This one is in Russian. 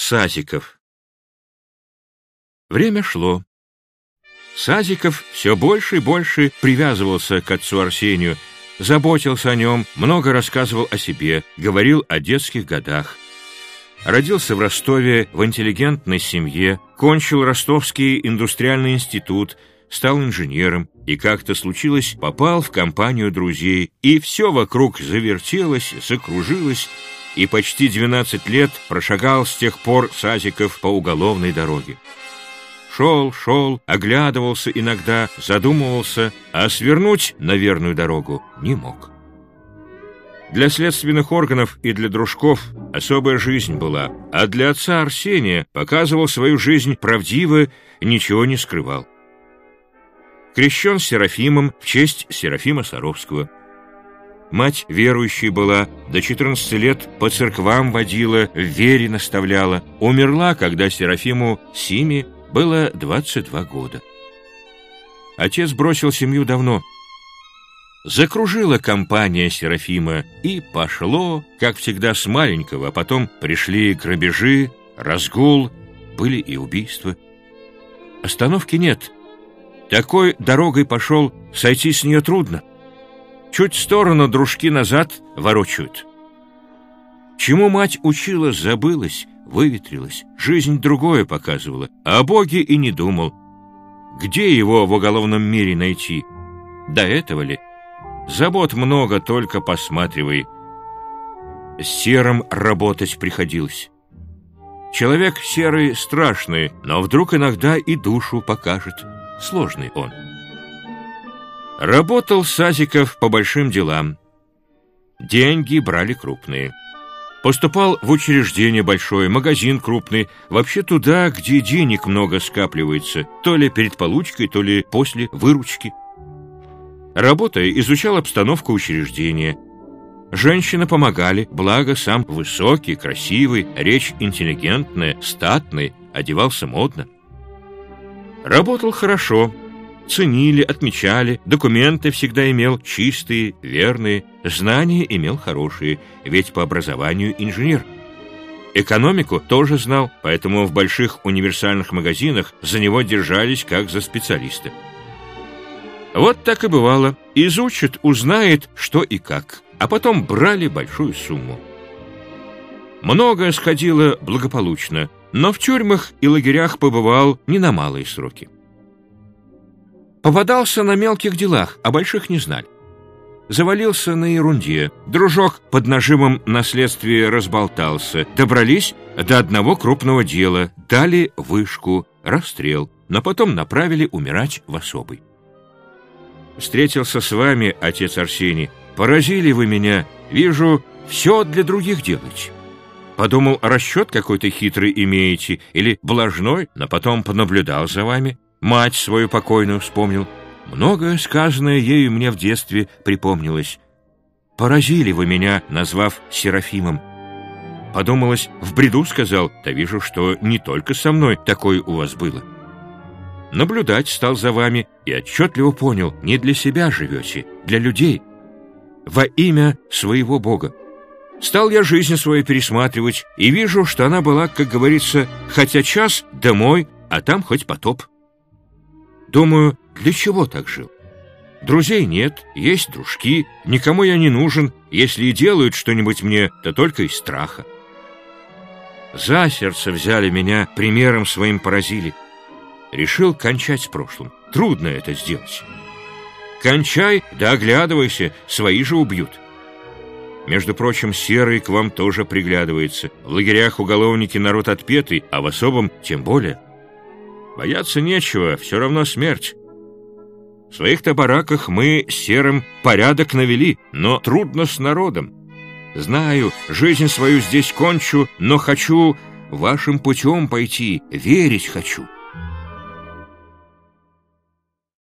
Сазиков Время шло. Сазиков все больше и больше привязывался к отцу Арсению, заботился о нем, много рассказывал о себе, говорил о детских годах. Родился в Ростове в интеллигентной семье, кончил Ростовский индустриальный институт, стал инженером и как-то случилось, попал в компанию друзей, и все вокруг завертелось, закружилось, и почти 12 лет прошагал с тех пор Сазиков по уголовной дороге. Шел, шел, оглядывался иногда, задумывался, а свернуть на верную дорогу не мог. Для следственных органов и для дружков особая жизнь была, а для отца Арсения показывал свою жизнь правдиво, ничего не скрывал. Крещен Серафимом в честь Серафима Саровского. Мать верующей была, до 14 лет по церквам водила, в вере наставляла. Умерла, когда Серафиму Симе было 22 года. Отец бросил семью давно. Закружила компания Серафима, и пошло, как всегда, с маленького, а потом пришли грабежи, разгул, были и убийства. Остановки нет. Такой дорогой пошел, сойти с нее трудно. Чуть в сторону дружки назад ворочают. Чему мать учила, забылась, выветрилась, жизнь другое показывала, а о Боге и не думал. Где его в уголовном мире найти? До этого ли? Забот много, только посматривай. С серым работать приходилось. Человек серый страшный, но вдруг иногда и душу покажет. Сложный он. Работал Сазиков по большим делам. Деньги брали крупные. Поступал в учреждение большое, магазин крупный, вообще туда, где денег много скапливается, то ли перед получкой, то ли после выручки. Работая, изучал обстановку учреждения. Женщины помогали, благо сам высокий, красивый, речь интеллигентная, статный, одевался модно. Работал хорошо, ценили, отмечали, документы всегда имел чистые, верные, знания имел хорошие, ведь по образованию инженер. Экономику тоже знал, поэтому в больших универсальных магазинах за него держались как за специалиста. Вот так и бывало. Изучит, узнает, что и как, а потом брали большую сумму. Многое сходило благополучно, но в тюрьмах и лагерях побывал не на малые сроки. Попадался на мелких делах, а больших не знали. Завалился на ерунде. Дружок под нажимом на следствие разболтался. Добрались до одного крупного дела, дали вышку, расстрел, но потом направили умирать в особый. Встретился с вами, отец Арсений. Поразили вы меня. Вижу, все для других делаете. Подумал, расчет какой-то хитрый имеете или блажной, но потом понаблюдал за вами. Мать свою покойную вспомнил. Многое сказанное ею мне в детстве припомнилось. Поразили вы меня, назвав Серафимом. Подумалось, в бреду сказал, да вижу, что не только со мной такое у вас было. Наблюдать стал за вами и отчетливо понял, не для себя живете, для людей, во имя своего Бога. Стал я жизнь свою пересматривать и вижу, что она была, как говорится, хотя час домой, а там хоть потоп. Думаю, для чего так жил? Друзей нет, есть дружки, никому я не нужен, если и делают что-нибудь мне, то только из страха. За сердце взяли меня, примером своим поразили. Решил кончать с прошлым. Трудно это сделать. Кончай, да оглядывайся, свои же убьют. Между прочим, Серый к вам тоже приглядывается. В лагерях уголовники народ отпетый, а в особом тем более. Бояться нечего, все равно смерть. В своих-то бараках мы серым порядок навели, но трудно с народом. Знаю, жизнь свою здесь кончу, но хочу вашим путем пойти, верить хочу».